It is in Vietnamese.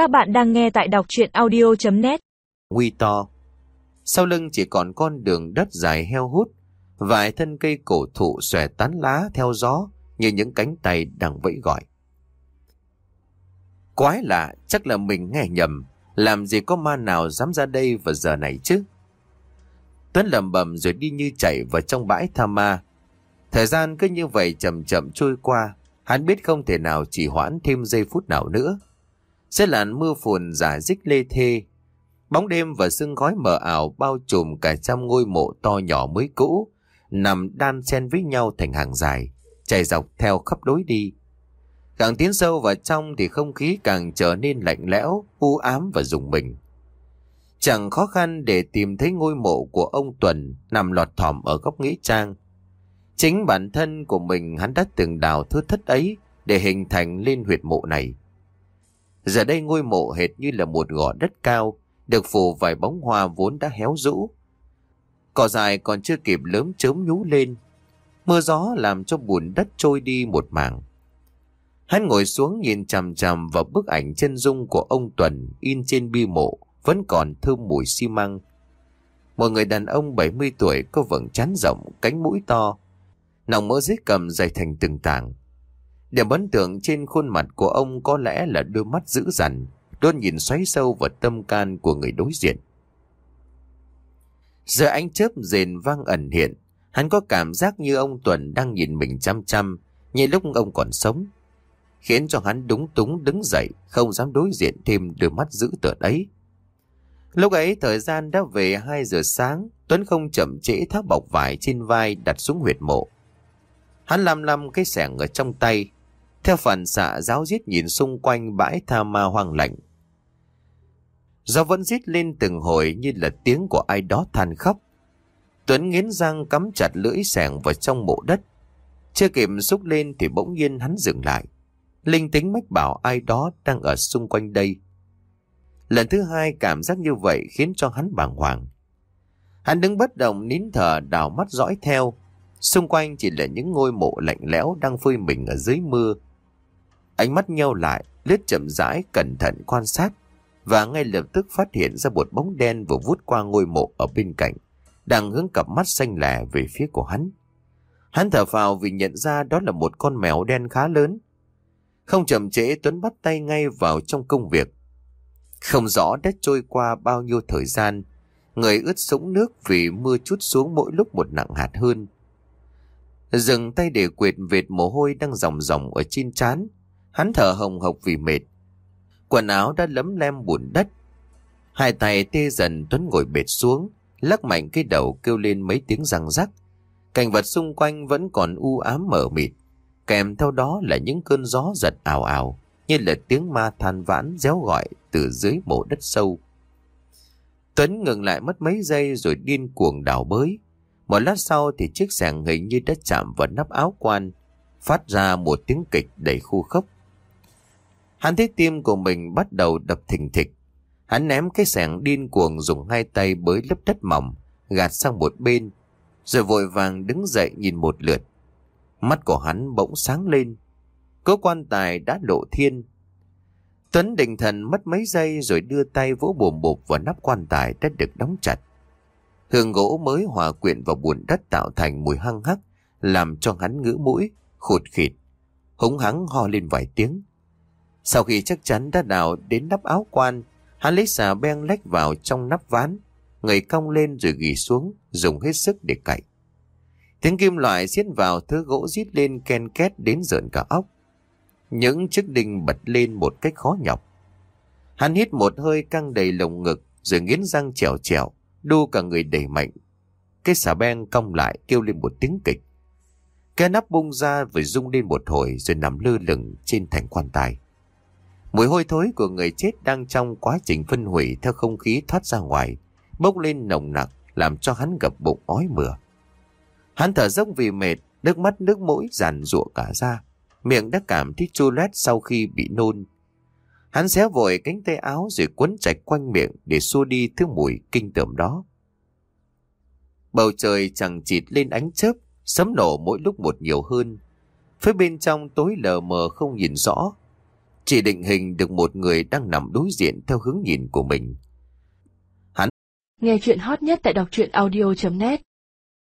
Các bạn đang nghe tại đọc chuyện audio.net Nguy to. Sau lưng chỉ còn con đường đất dài heo hút, vài thân cây cổ thụ xòe tán lá theo gió như những cánh tay đang vẫy gọi. Quái lạ, chắc là mình nghe nhầm, làm gì có ma nào dám ra đây vào giờ này chứ? Tuấn lầm bầm rồi đi như chạy vào trong bãi tha ma. Thời gian cứ như vậy chậm chậm trôi qua, hắn biết không thể nào chỉ hoãn thêm giây phút nào nữa. Sẽ làn mưa phùn giả dích lê thê. Bóng đêm và sương khói mờ ảo bao trùm cả trăm ngôi mộ to nhỏ mới cũ, nằm đan xen với nhau thành hàng dài, chạy dọc theo khắp đối đi. Càng tiến sâu vào trong thì không khí càng trở nên lạnh lẽo, u ám và rùng mình. Chẳng khó khăn để tìm thấy ngôi mộ của ông Tuần nằm lọt thỏm ở góc nghĩa trang. Chính bản thân của mình hắn đã từng đào thứ thất ấy để hình thành lên huyệt mộ này. Giờ đây ngôi mộ hệt như là một gò đất cao, được phủ vài bóng hoa vốn đã héo rũ. Cỏ dài còn chưa kịp lớn chớm nhú lên. Mưa gió làm cho bùn đất trôi đi một mảng. Hắn ngồi xuống nhìn chằm chằm vào bức ảnh chân dung của ông Tuần in trên bi mộ, vẫn còn thơm mùi xi măng. Một người đàn ông 70 tuổi có vầng trán rộng, cánh mũi to, nòng mỡ dưới cầm dày thành từng tảng. Điểm ấn tượng trên khuôn mặt của ông có lẽ là đôi mắt dữ dằn, đôi nhìn xoáy sâu vào tâm can của người đối diện. Giờ ánh chớp rền vang ẩn hiện, hắn có cảm giác như ông Tuần đang nhìn mình chăm chăm, như lúc ông còn sống. Khiến cho hắn đúng túng đứng dậy, không dám đối diện thêm đôi mắt dữ tợn ấy. Lúc ấy thời gian đã về 2 giờ sáng, Tuấn không chậm trễ tháo bọc vải trên vai đặt xuống huyệt mộ. Hắn lăm lăm cái sẻng ở trong tay, theo phản xạ, giáo giết nhìn xung quanh bãi tha ma hoang lạnh. Gió vẫn giết lên từng hồi như là tiếng của ai đó than khóc. Tuấn nghiến răng cắm chặt lưỡi sẻng vào trong mộ đất. Chưa kịp xúc lên thì bỗng nhiên hắn dừng lại. Linh tính mách bảo ai đó đang ở xung quanh đây. Lần thứ hai cảm giác như vậy khiến cho hắn bàng hoàng. Hắn đứng bất động, nín thở đào mắt dõi theo. Xung quanh chỉ là những ngôi mộ lạnh lẽo đang phơi mình ở dưới mưa. Ánh mắt nheo lại, lướt chậm rãi, cẩn thận quan sát và ngay lập tức phát hiện ra một bóng đen vừa vút qua ngôi mộ ở bên cạnh, đang hướng cặp mắt xanh lẻ về phía của hắn. Hắn thở phào vì nhận ra đó là một con mèo đen khá lớn. Không chậm trễ Tuấn bắt tay ngay vào trong công việc. Không rõ đã trôi qua bao nhiêu thời gian, người ướt sũng nước vì mưa chút xuống mỗi lúc một nặng hạt hơn. Dừng tay để quệt vệt mồ hôi đang ròng ròng ở trên trán, hắn thở hồng hộc vì mệt. Quần áo đã lấm lem bùn đất. Hai tay tê dần Tuấn ngồi bệt xuống, lắc mạnh cái đầu kêu lên mấy tiếng răng rắc. Cảnh vật xung quanh vẫn còn u ám mờ mịt, kèm theo đó là những cơn gió giật ảo ảo, như là tiếng ma than vãn réo gọi từ dưới mộ đất sâu. Tuấn ngừng lại mất mấy giây rồi điên cuồng đào bới. Một lát sau thì chiếc sàng hình như đã chạm vào nắp áo quan, phát ra một tiếng kịch đầy khu khốc. Hắn thấy tim của mình bắt đầu đập thình thịch. Hắn ném cái sẻng điên cuồng dùng hai tay bới lớp đất mỏng, gạt sang một bên, rồi vội vàng đứng dậy nhìn một lượt. Mắt của hắn bỗng sáng lên. Cố quan tài đã lộ thiên. Tuấn định thần mất mấy giây rồi đưa tay vỗ bùm bụp vào nắp quan tài đã được đóng chặt. Hương gỗ mới hòa quyện vào bùn đất tạo thành mùi hăng hắc, làm cho hắn ngữ mũi, khụt khịt. Húng hắng ho lên vài tiếng. Sau khi chắc chắn đã đào đến nắp áo quan, hắn lấy xà beng lách vào trong nắp ván, người cong lên rồi ghi xuống, dùng hết sức để cạy. Tiếng kim loại xiết vào thứ gỗ rít lên ken két đến rợn cả óc. Những chiếc đinh bật lên một cách khó nhọc. Hắn hít một hơi căng đầy lồng ngực rồi nghiến răng trèo trèo, đu cả người đẩy mạnh. Cái xà beng cong lại kêu lên một tiếng kịch. Cái nắp bung ra rồi rung lên một hồi rồi nằm lơ lửng trên thành quan tài. Mùi hôi thối của người chết đang trong quá trình phân hủy theo không khí thoát ra ngoài, bốc lên nồng nặc làm cho hắn gập bụng ói mửa. Hắn thở dốc vì mệt, nước mắt nước mũi giàn rụa cả ra, miệng đã cảm thấy chua loét sau khi bị nôn. Hắn xé vội cánh tay áo rồi quấn chặt quanh miệng để xua đi thứ mùi kinh tởm đó. Bầu trời chẳng chịt lên ánh chớp, sấm nổ mỗi lúc một nhiều hơn. Phía bên trong tối lờ mờ không nhìn rõ, chỉ định hình được một người đang nằm đối diện theo hướng nhìn của mình. Hắn Nghe chuyện hot nhất tại đọc truyện audio.net